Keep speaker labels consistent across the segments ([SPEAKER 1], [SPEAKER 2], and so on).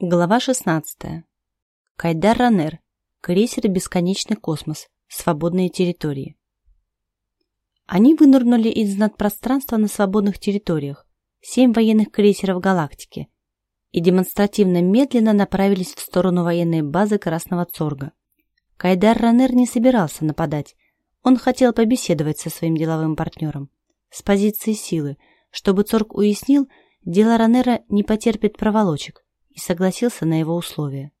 [SPEAKER 1] Глава 16. Кайдар Ранер. Крейсер «Бесконечный космос». Свободные территории. Они вынырнули из надпространства на свободных территориях, семь военных крейсеров галактики, и демонстративно медленно направились в сторону военной базы Красного Цорга. Кайдар Ранер не собирался нападать, он хотел побеседовать со своим деловым партнером. С позиции силы, чтобы Цорг уяснил, дело Ранера не потерпит проволочек, и согласился на его условия.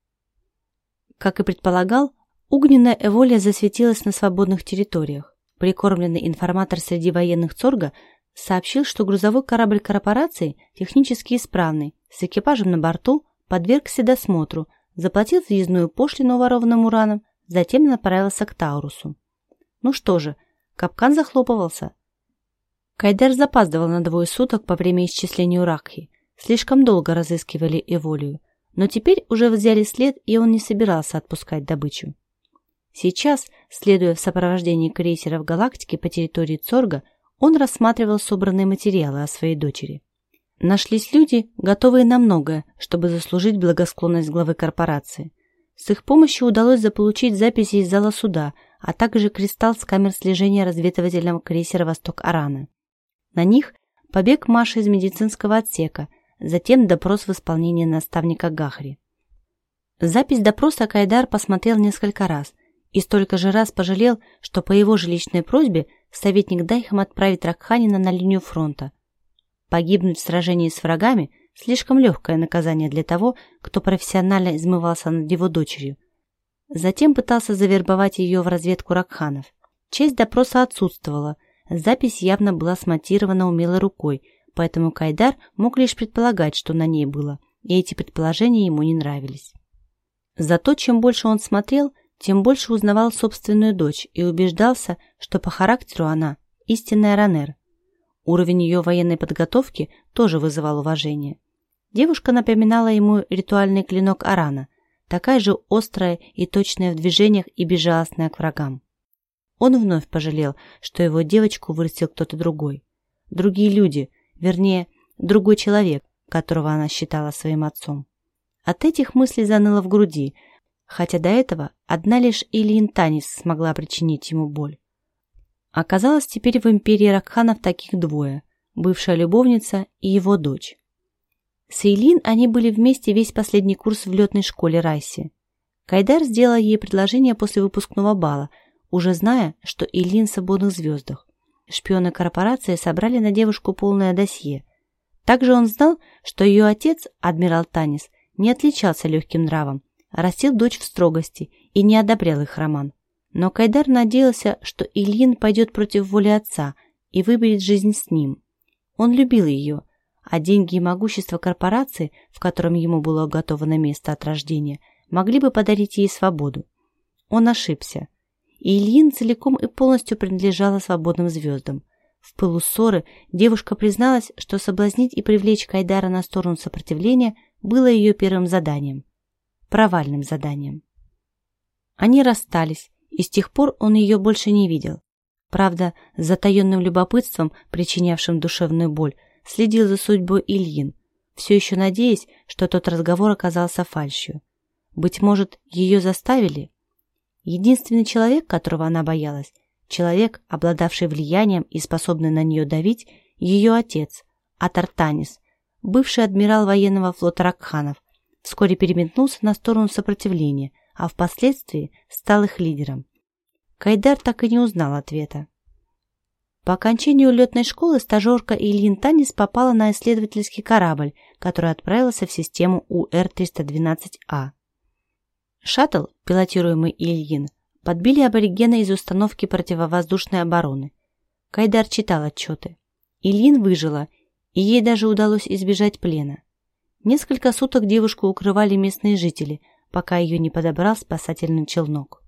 [SPEAKER 1] Как и предполагал, огненная эволия засветилась на свободных территориях. Прикормленный информатор среди военных Цорга сообщил, что грузовой корабль корпорации технически исправный, с экипажем на борту, подвергся досмотру, заплатил въездную пошлину ворованным ураном, затем направился к Таурусу. Ну что же, капкан захлопывался. Кайдер запаздывал на двое суток по время исчисления Ракхи, Слишком долго разыскивали Эволию, но теперь уже взяли след, и он не собирался отпускать добычу. Сейчас, следуя в сопровождении крейсеров галактики по территории Цорга, он рассматривал собранные материалы о своей дочери. Нашлись люди, готовые на многое, чтобы заслужить благосклонность главы корпорации. С их помощью удалось заполучить записи из зала суда, а также кристалл с камер слежения разведывательного крейсера «Восток-Арана». На них побег Маши из медицинского отсека, затем допрос в исполнении наставника Гахри. Запись допроса Кайдар посмотрел несколько раз и столько же раз пожалел, что по его же личной просьбе советник Дайхам отправит Ракханина на линию фронта. Погибнуть в сражении с врагами – слишком легкое наказание для того, кто профессионально измывался над его дочерью. Затем пытался завербовать ее в разведку Ракханов. Часть допроса отсутствовала, запись явно была смонтирована умелой рукой – поэтому Кайдар мог лишь предполагать, что на ней было, и эти предположения ему не нравились. Зато чем больше он смотрел, тем больше узнавал собственную дочь и убеждался, что по характеру она истинная Ранер. Уровень ее военной подготовки тоже вызывал уважение. Девушка напоминала ему ритуальный клинок Арана, такая же острая и точная в движениях и безжалостная к врагам. Он вновь пожалел, что его девочку вырастил кто-то другой. Другие люди, вернее, другой человек, которого она считала своим отцом. От этих мыслей заныло в груди, хотя до этого одна лишь Ильин Танис смогла причинить ему боль. Оказалось, теперь в империи Ракханов таких двое – бывшая любовница и его дочь. С Эйлин они были вместе весь последний курс в летной школе Райси. Кайдар сделал ей предложение после выпускного бала, уже зная, что Эйлин в свободных звездах. Шпионы корпорации собрали на девушку полное досье. Также он знал, что ее отец, адмирал Танис, не отличался легким нравом, растил дочь в строгости и не одобрял их роман. Но Кайдар надеялся, что Ильин пойдет против воли отца и выберет жизнь с ним. Он любил ее, а деньги и могущество корпорации, в котором ему было уготовано место от рождения, могли бы подарить ей свободу. Он ошибся и Ильин целиком и полностью принадлежала свободным звездам. В пылу ссоры девушка призналась, что соблазнить и привлечь Кайдара на сторону сопротивления было ее первым заданием. Провальным заданием. Они расстались, и с тех пор он ее больше не видел. Правда, с затаенным любопытством, причинявшим душевную боль, следил за судьбой Ильин, все еще надеясь, что тот разговор оказался фальшью. Быть может, ее заставили? Единственный человек, которого она боялась, человек, обладавший влиянием и способный на нее давить, ее отец, Атартанис, бывший адмирал военного флота Ракханов, вскоре переметнулся на сторону сопротивления, а впоследствии стал их лидером. Кайдар так и не узнал ответа. По окончанию летной школы стажерка Ильин Танис попала на исследовательский корабль, который отправился в систему УР-312А. Шаттл, пилотируемый Ильин, подбили аборигены из установки противовоздушной обороны. Кайдар читал отчеты. Ильин выжила, и ей даже удалось избежать плена. Несколько суток девушку укрывали местные жители, пока ее не подобрал спасательный челнок.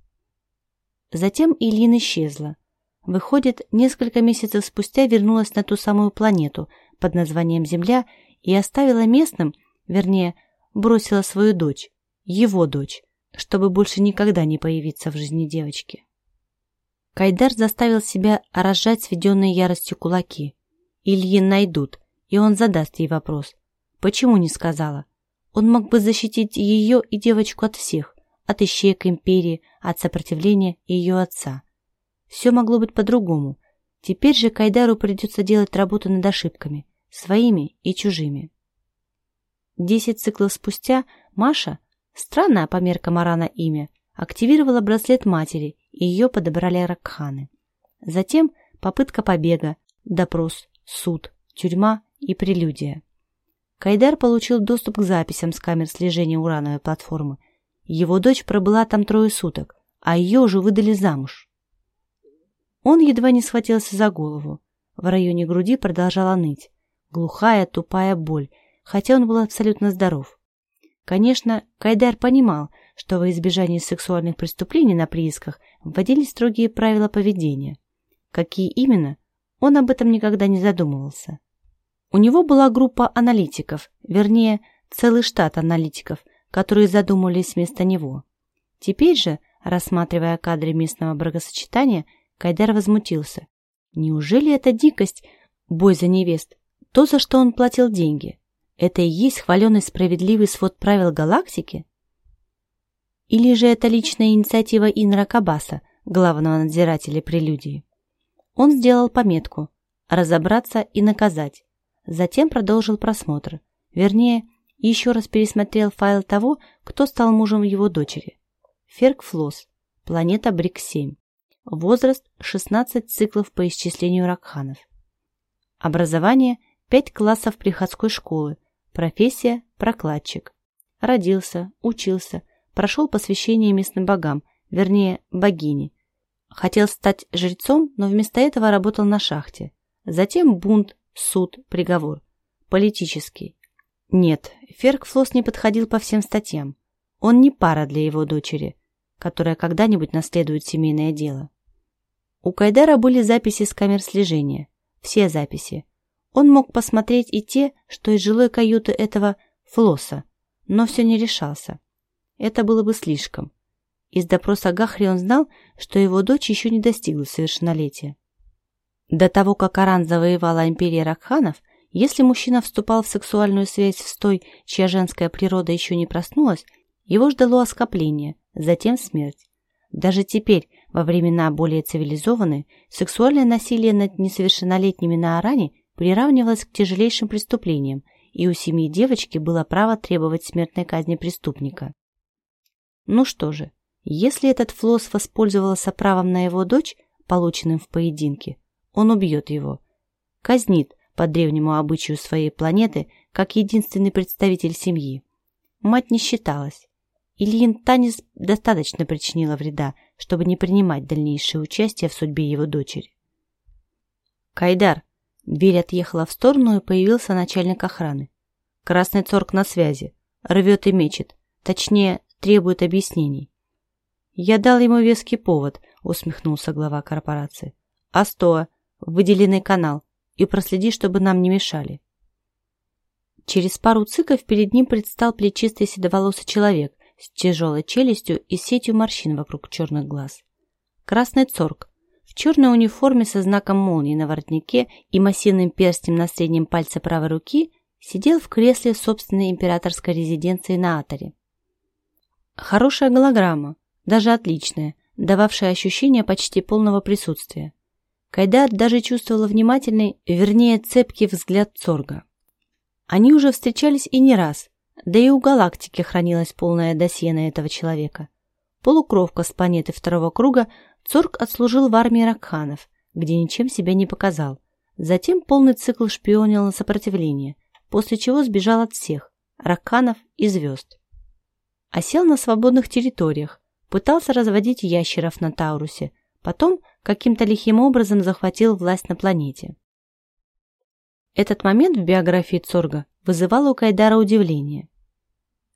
[SPEAKER 1] Затем Ильин исчезла. Выходит, несколько месяцев спустя вернулась на ту самую планету под названием Земля и оставила местным, вернее, бросила свою дочь, его дочь, чтобы больше никогда не появиться в жизни девочки. Кайдар заставил себя разжать сведенные яростью кулаки. Ильин найдут, и он задаст ей вопрос. Почему не сказала? Он мог бы защитить ее и девочку от всех, от ищеек империи, от сопротивления ее отца. Все могло быть по-другому. Теперь же Кайдару придется делать работу над ошибками, своими и чужими. Десять циклов спустя Маша, странное по меркам Арана имя, активировала браслет матери, и ее подобрали Ракханы. Затем попытка побега, допрос, суд, тюрьма и прелюдия. Кайдар получил доступ к записям с камер слежения урановой платформы. Его дочь пробыла там трое суток, а ее уже выдали замуж. Он едва не схватился за голову. В районе груди продолжала ныть. Глухая, тупая боль, хотя он был абсолютно здоров. Конечно, Кайдар понимал, что во избежание сексуальных преступлений на приисках вводились строгие правила поведения. Какие именно, он об этом никогда не задумывался. У него была группа аналитиков, вернее, целый штат аналитиков, которые задумывались вместо него. Теперь же, рассматривая кадры местного бракосочетания, Кайдар возмутился. Неужели это дикость, бой за невест, то, за что он платил деньги? Это и есть хваленый справедливый свод правил галактики? Или же это личная инициатива Инра Кабаса, главного надзирателя прелюдии? Он сделал пометку «разобраться и наказать», затем продолжил просмотр, вернее, еще раз пересмотрел файл того, кто стал мужем его дочери. Ферк Флос, планета Брик-7. Возраст 16 циклов по исчислению Ракханов. Образование 5 классов приходской школы. Профессия – прокладчик. Родился, учился, прошел посвящение местным богам, вернее, богине. Хотел стать жрецом, но вместо этого работал на шахте. Затем бунт, суд, приговор. Политический. Нет, Феркфлос не подходил по всем статьям. Он не пара для его дочери, которая когда-нибудь наследует семейное дело. У Кайдара были записи с камер слежения. Все записи. Он мог посмотреть и те, что из жилой каюты этого Флоса, но все не решался. Это было бы слишком. Из допроса Гахри он знал, что его дочь еще не достигла совершеннолетия. До того, как Аран завоевала империя Ракханов, если мужчина вступал в сексуальную связь с той, чья женская природа еще не проснулась, его ждало оскопление, затем смерть. Даже теперь, во времена более цивилизованные, сексуальное насилие над несовершеннолетними на Аране приравнивалось к тяжелейшим преступлениям, и у семьи девочки было право требовать смертной казни преступника. Ну что же, если этот Флос воспользовался правом на его дочь, полученным в поединке, он убьет его. Казнит по древнему обычаю своей планеты, как единственный представитель семьи. Мать не считалась. Ильин Танис достаточно причинила вреда, чтобы не принимать дальнейшее участие в судьбе его дочери. «Кайдар!» Дверь отъехала в сторону, и появился начальник охраны. «Красный цорк на связи. Рвет и мечет. Точнее, требует объяснений». «Я дал ему веский повод», — усмехнулся глава корпорации. «Астоа, выделенный канал, и проследи, чтобы нам не мешали». Через пару циков перед ним предстал плечистый седоволосый человек с тяжелой челюстью и сетью морщин вокруг черных глаз. Красный цорг, в черной униформе со знаком молнии на воротнике и массивным перстнем на среднем пальце правой руки, сидел в кресле собственной императорской резиденции на Аторе. Хорошая голограмма, даже отличная, дававшая ощущение почти полного присутствия. Кайдар даже чувствовала внимательный, вернее, цепкий взгляд Цорга. Они уже встречались и не раз, да и у галактики хранилось полное досье на этого человека. Полукровка с планеты второго круга, Цорг отслужил в армии Ракханов, где ничем себя не показал. Затем полный цикл шпионил на сопротивление, после чего сбежал от всех – Ракханов и звезд. Осел на свободных территориях, пытался разводить ящеров на Таурусе, потом каким-то лихим образом захватил власть на планете. Этот момент в биографии Цорга вызывал у Кайдара удивление.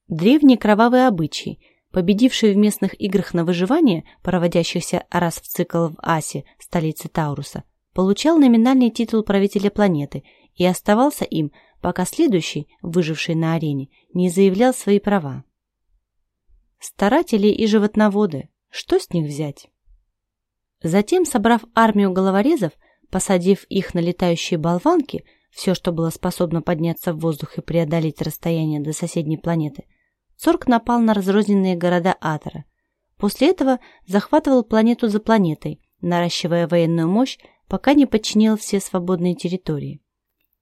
[SPEAKER 1] Древний кровавый обычай, победивший в местных играх на выживание, проводящихся раз в цикл в Асе, столице Тауруса, получал номинальный титул правителя планеты и оставался им, пока следующий, выживший на арене, не заявлял свои права. Старатели и животноводы, что с них взять? Затем, собрав армию головорезов, посадив их на летающие болванки, все, что было способно подняться в воздух и преодолеть расстояние до соседней планеты, Цорк напал на разрозненные города Атора. После этого захватывал планету за планетой, наращивая военную мощь, пока не подчинил все свободные территории.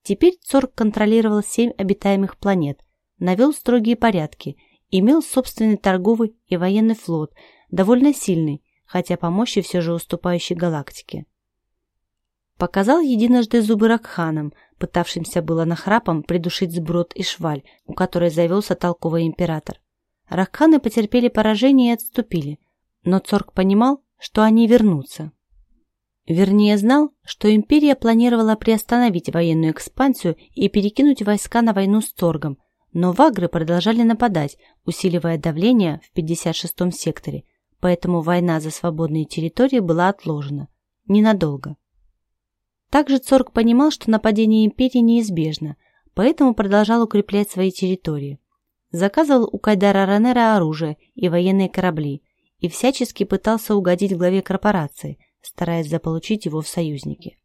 [SPEAKER 1] Теперь Цорк контролировал семь обитаемых планет, навел строгие порядки, имел собственный торговый и военный флот, довольно сильный, хотя по мощи все же уступающий галактике. Показал единожды зубы Ракханам, пытавшимся было нахрапом придушить сброд и шваль, у которой завелся толковый император. Ракханы потерпели поражение и отступили, но Цорг понимал, что они вернутся. Вернее, знал, что империя планировала приостановить военную экспансию и перекинуть войска на войну с Цоргом, но вагры продолжали нападать, усиливая давление в 56-м секторе, поэтому война за свободные территории была отложена. Ненадолго. Также Цорг понимал, что нападение империи неизбежно, поэтому продолжал укреплять свои территории. Заказывал у Кайдара Ранера оружие и военные корабли и всячески пытался угодить главе корпорации, стараясь заполучить его в союзники.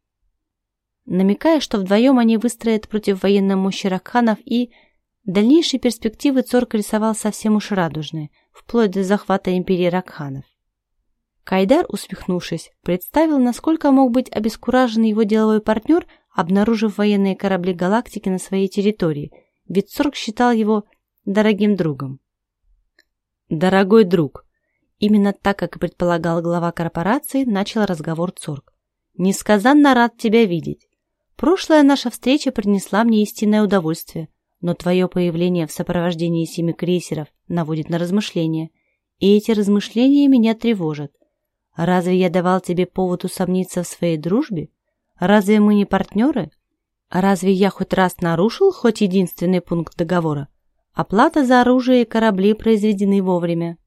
[SPEAKER 1] Намекая, что вдвоем они выстроят против военной мощи Ракханов и... Дальнейшие перспективы Цорг рисовал совсем уж радужные, вплоть до захвата империи Ракханов. Кайдар, усмехнувшись, представил, насколько мог быть обескуражен его деловой партнер, обнаружив военные корабли галактики на своей территории, ведь Цорг считал его дорогим другом. «Дорогой друг», именно так, как и предполагал глава корпорации, начал разговор Цорг. «Несказанно рад тебя видеть. Прошлая наша встреча принесла мне истинное удовольствие, но твое появление в сопровождении семи крейсеров наводит на размышления, и эти размышления меня тревожат. Разве я давал тебе повод усомниться в своей дружбе? Разве мы не партнеры? Разве я хоть раз нарушил хоть единственный пункт договора? Оплата за оружие и корабли произведены вовремя.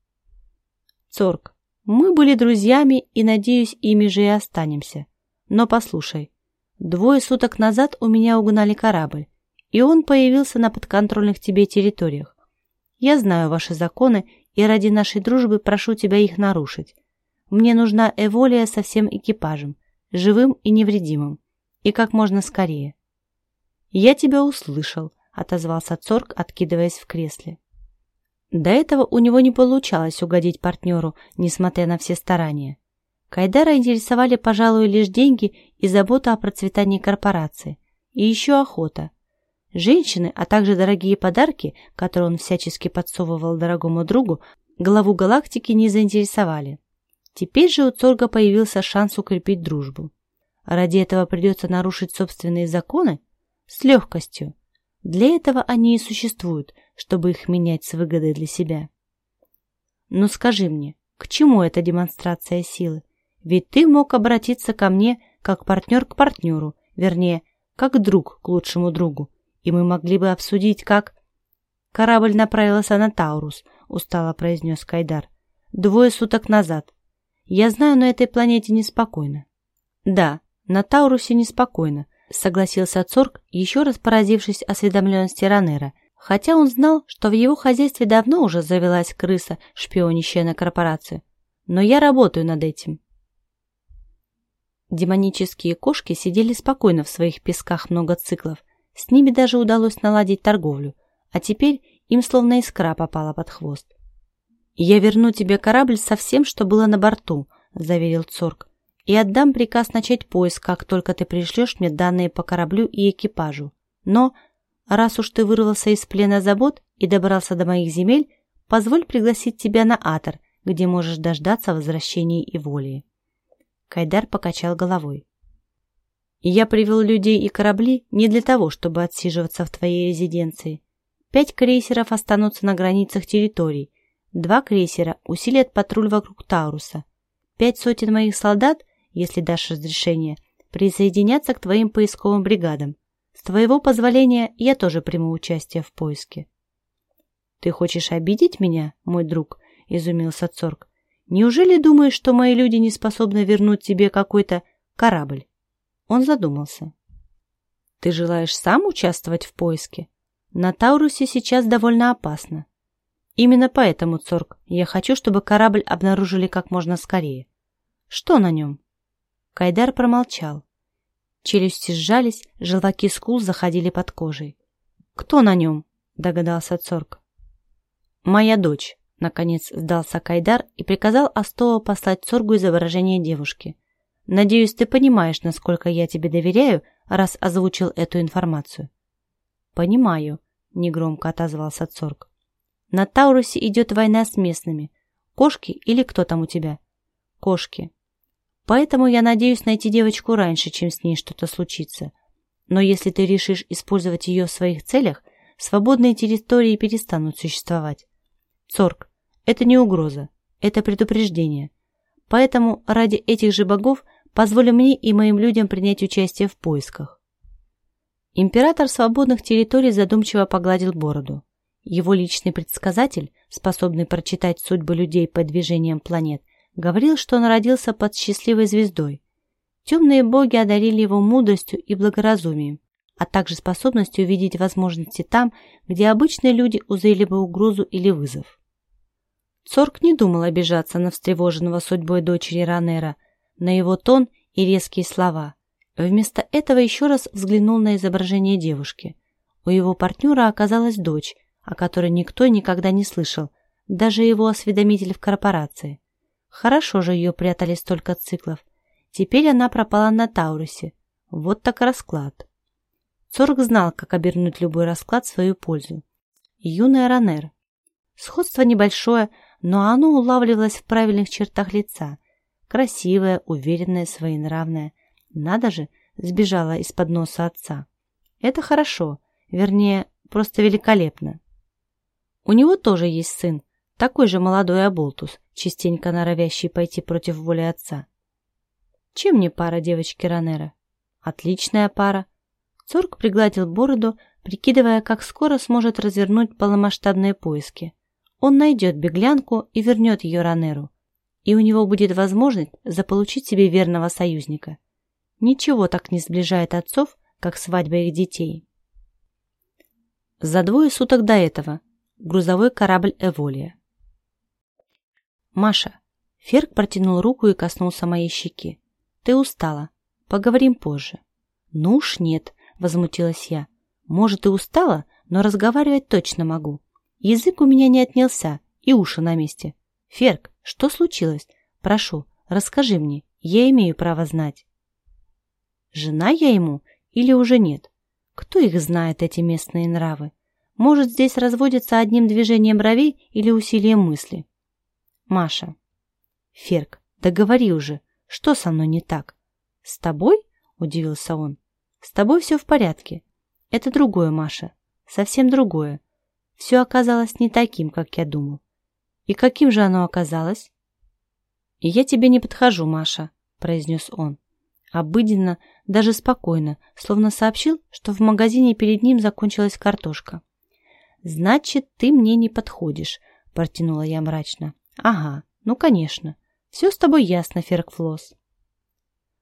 [SPEAKER 1] Цорг, мы были друзьями и, надеюсь, ими же и останемся. Но послушай, двое суток назад у меня угнали корабль, и он появился на подконтрольных тебе территориях. Я знаю ваши законы и ради нашей дружбы прошу тебя их нарушить. Мне нужна Эволия со всем экипажем, живым и невредимым, и как можно скорее. «Я тебя услышал», — отозвался Цорг, откидываясь в кресле. До этого у него не получалось угодить партнеру, несмотря на все старания. Кайдара интересовали, пожалуй, лишь деньги и забота о процветании корпорации, и еще охота. Женщины, а также дорогие подарки, которые он всячески подсовывал дорогому другу, главу галактики не заинтересовали. Теперь же у Цорга появился шанс укрепить дружбу. Ради этого придется нарушить собственные законы? С легкостью. Для этого они и существуют, чтобы их менять с выгодой для себя. Но скажи мне, к чему эта демонстрация силы? Ведь ты мог обратиться ко мне как партнер к партнеру, вернее, как друг к лучшему другу, и мы могли бы обсудить, как... Корабль направился на Таурус, устало произнес Кайдар. Двое суток назад. Я знаю, на этой планете неспокойно. Да, на Таурусе неспокойно, согласился Цорг, еще раз поразившись осведомленности Ранера, хотя он знал, что в его хозяйстве давно уже завелась крыса, шпионящая на корпорацию. Но я работаю над этим. Демонические кошки сидели спокойно в своих песках много циклов. С ними даже удалось наладить торговлю, а теперь им словно искра попала под хвост. «Я верну тебе корабль со всем, что было на борту», — заверил Цорг, «и отдам приказ начать поиск, как только ты пришлешь мне данные по кораблю и экипажу. Но, раз уж ты вырвался из плена забот и добрался до моих земель, позволь пригласить тебя на Атор, где можешь дождаться возвращения и воли». Кайдар покачал головой. «Я привел людей и корабли не для того, чтобы отсиживаться в твоей резиденции. Пять крейсеров останутся на границах территорий, Два крейсера усилят патруль вокруг Тауруса. Пять сотен моих солдат, если дашь разрешение, присоединятся к твоим поисковым бригадам. С твоего позволения я тоже приму участие в поиске. «Ты хочешь обидеть меня, мой друг?» — изумился Цорг. «Неужели думаешь, что мои люди не способны вернуть тебе какой-то корабль?» Он задумался. «Ты желаешь сам участвовать в поиске? На Таурусе сейчас довольно опасно. Именно поэтому, Цорг, я хочу, чтобы корабль обнаружили как можно скорее. Что на нем? Кайдар промолчал. Челюсти сжались, желваки скул заходили под кожей. «Кто на нем?» – догадался Цорг. «Моя дочь», – наконец сдался Кайдар и приказал Астова послать Цоргу изображение девушки. «Надеюсь, ты понимаешь, насколько я тебе доверяю, раз озвучил эту информацию». «Понимаю», – негромко отозвался Цорг. «На Таурусе идет война с местными. Кошки или кто там у тебя?» «Кошки. Поэтому я надеюсь найти девочку раньше, чем с ней что-то случится. Но если ты решишь использовать ее в своих целях, свободные территории перестанут существовать. Цорг, это не угроза, это предупреждение. Поэтому ради этих же богов позволю мне и моим людям принять участие в поисках. Император свободных территорий задумчиво погладил бороду. Его личный предсказатель, способный прочитать судьбы людей по движениям планет, Говорил, что он родился под счастливой звездой. Темные боги одарили его мудростью и благоразумием, а также способностью увидеть возможности там, где обычные люди узрели бы угрозу или вызов. Цорк не думал обижаться на встревоженного судьбой дочери Ранера, на его тон и резкие слова. Вместо этого еще раз взглянул на изображение девушки. У его партнера оказалась дочь, о которой никто никогда не слышал, даже его осведомитель в корпорации. Хорошо же ее прятали столько циклов. Теперь она пропала на Таурусе. Вот так расклад. Цорг знал, как обернуть любой расклад в свою пользу. Юная Ранер. Сходство небольшое, но оно улавливалось в правильных чертах лица. Красивая, уверенная, своенравная. Надо же, сбежала из-под носа отца. Это хорошо, вернее, просто великолепно. У него тоже есть сын, такой же молодой оболтус, частенько норовящий пойти против воли отца. Чем не пара девочки Ранера? Отличная пара. Цорг пригладил бороду, прикидывая, как скоро сможет развернуть полномасштабные поиски. Он найдет беглянку и вернет ее Ранеру. И у него будет возможность заполучить себе верного союзника. Ничего так не сближает отцов, как свадьба их детей. За двое суток до этого грузовой корабль «Эволия». «Маша». Ферк протянул руку и коснулся моей щеки. «Ты устала. Поговорим позже». «Ну уж нет», — возмутилась я. «Может, и устала, но разговаривать точно могу. Язык у меня не отнялся, и уши на месте. Ферк, что случилось? Прошу, расскажи мне, я имею право знать». Жена я ему или уже нет? Кто их знает, эти местные нравы? Может, здесь разводятся одним движением бровей или усилием мысли? Маша. Ферк, да говори уже, что со мной не так? С тобой? Удивился он. С тобой все в порядке. Это другое, Маша. Совсем другое. Все оказалось не таким, как я думал. И каким же оно оказалось? И я тебе не подхожу, Маша, произнес он. Обыденно, даже спокойно, словно сообщил, что в магазине перед ним закончилась картошка. «Значит, ты мне не подходишь», – протянула я мрачно. Ага, ну конечно. Все с тобой ясно, Феркфлос.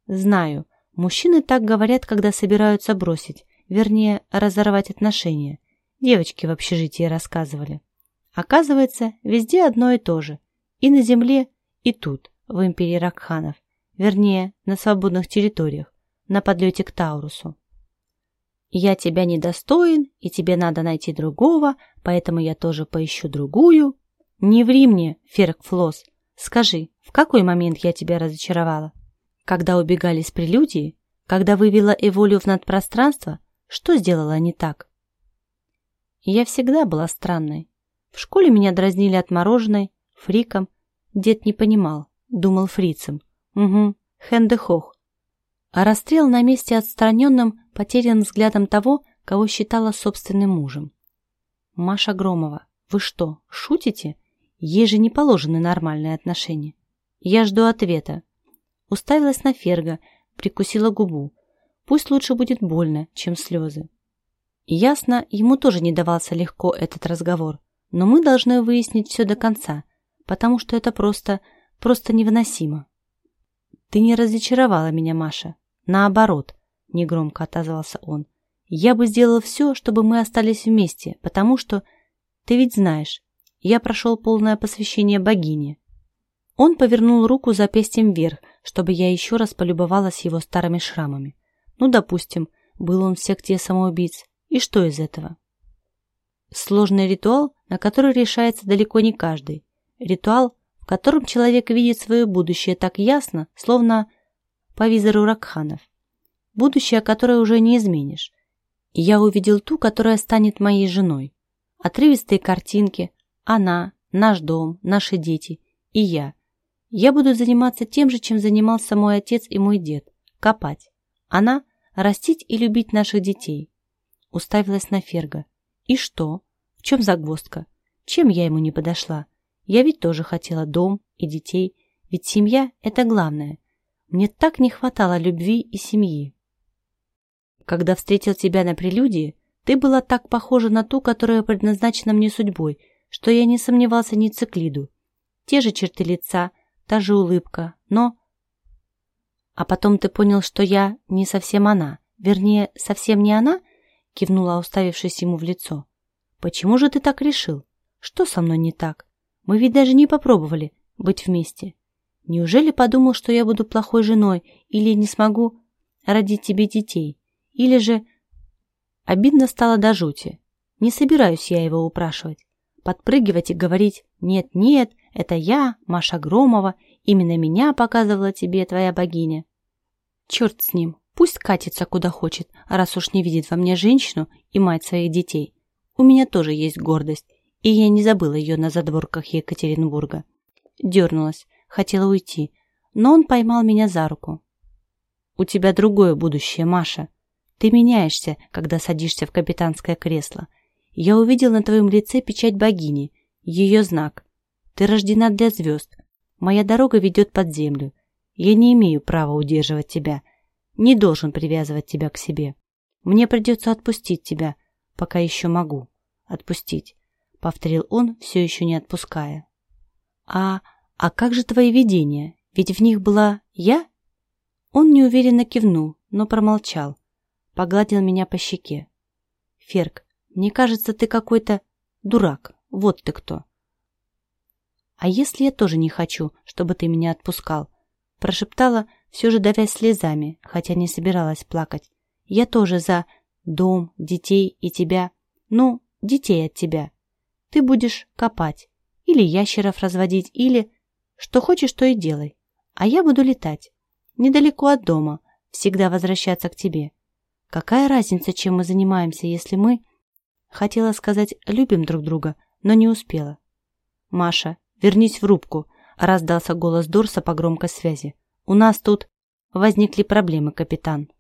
[SPEAKER 1] Знаю, мужчины так говорят, когда собираются бросить, вернее, разорвать отношения. Девочки в общежитии рассказывали. Оказывается, везде одно и то же. И на земле, и тут, в империи Ракханов. Вернее, на свободных территориях, на подлете к Таурусу. Я тебя недостоин, и тебе надо найти другого, поэтому я тоже поищу другую. «Не ври мне, Ферк Флос. Скажи, в какой момент я тебя разочаровала? Когда убегали с прелюдии? Когда вывела Эволю в надпространство? Что сделала не так?» Я всегда была странной. В школе меня дразнили отмороженной, фриком. Дед не понимал, думал фрицем. Угу, хендехох. А расстрел на месте отстраненным, потерян взглядом того, кого считала собственным мужем. Маша Громова, вы что, шутите? Ей же не положены нормальные отношения. Я жду ответа. Уставилась на Ферга, прикусила губу. Пусть лучше будет больно, чем слезы. Ясно, ему тоже не давался легко этот разговор, но мы должны выяснить все до конца, потому что это просто, просто невыносимо. Ты не разочаровала меня, Маша. Наоборот, негромко отозвался он. Я бы сделал все, чтобы мы остались вместе, потому что... Ты ведь знаешь, я прошел полное посвящение богине. Он повернул руку запястьем вверх, чтобы я еще раз полюбовалась его старыми шрамами. Ну, допустим, был он в секте самоубийц. И что из этого? Сложный ритуал, на который решается далеко не каждый. Ритуал, в котором человек видит свое будущее так ясно, словно по визору Ракханов. Будущее, которое уже не изменишь. Я увидел ту, которая станет моей женой. Отрывистые картинки, она, наш дом, наши дети и я. Я буду заниматься тем же, чем занимался мой отец и мой дед – копать. Она – растить и любить наших детей. Уставилась на Ферга. И что? В чем загвоздка? Чем я ему не подошла? Я ведь тоже хотела дом и детей, ведь семья – это главное. Мне так не хватало любви и семьи. Когда встретил тебя на прелюдии, ты была так похожа на ту, которая предназначена мне судьбой, что я не сомневался ни циклиду. Те же черты лица, та же улыбка, но... А потом ты понял, что я не совсем она, вернее, совсем не она, кивнула, уставившись ему в лицо. Почему же ты так решил? Что со мной не так? Мы ведь даже не попробовали быть вместе. Неужели подумал, что я буду плохой женой или не смогу родить тебе детей? Или же... Обидно стало до жути. Не собираюсь я его упрашивать. Подпрыгивать и говорить «нет-нет, это я, Маша Громова, именно меня показывала тебе твоя богиня». Черт с ним, пусть катится куда хочет, раз уж не видит во мне женщину и мать своих детей. У меня тоже есть гордость, и я не забыла ее на задворках Екатеринбурга. Дернулась, хотела уйти, но он поймал меня за руку. «У тебя другое будущее, Маша. Ты меняешься, когда садишься в капитанское кресло. Я увидел на твоем лице печать богини, ее знак. Ты рождена для звезд. Моя дорога ведет под землю. Я не имею права удерживать тебя. Не должен привязывать тебя к себе. Мне придется отпустить тебя, пока еще могу. Отпустить, — повторил он, все еще не отпуская. А, а как же твои видения? Ведь в них была я? Он неуверенно кивнул, но промолчал погладил меня по щеке. «Ферк, мне кажется, ты какой-то дурак. Вот ты кто». «А если я тоже не хочу, чтобы ты меня отпускал?» Прошептала, все же давясь слезами, хотя не собиралась плакать. «Я тоже за дом, детей и тебя. Ну, детей от тебя. Ты будешь копать, или ящеров разводить, или... Что хочешь, то и делай. А я буду летать. Недалеко от дома, всегда возвращаться к тебе. Какая разница, чем мы занимаемся, если мы... Хотела сказать, любим друг друга, но не успела. «Маша, вернись в рубку», — раздался голос Дорса по громкой связи. «У нас тут возникли проблемы, капитан».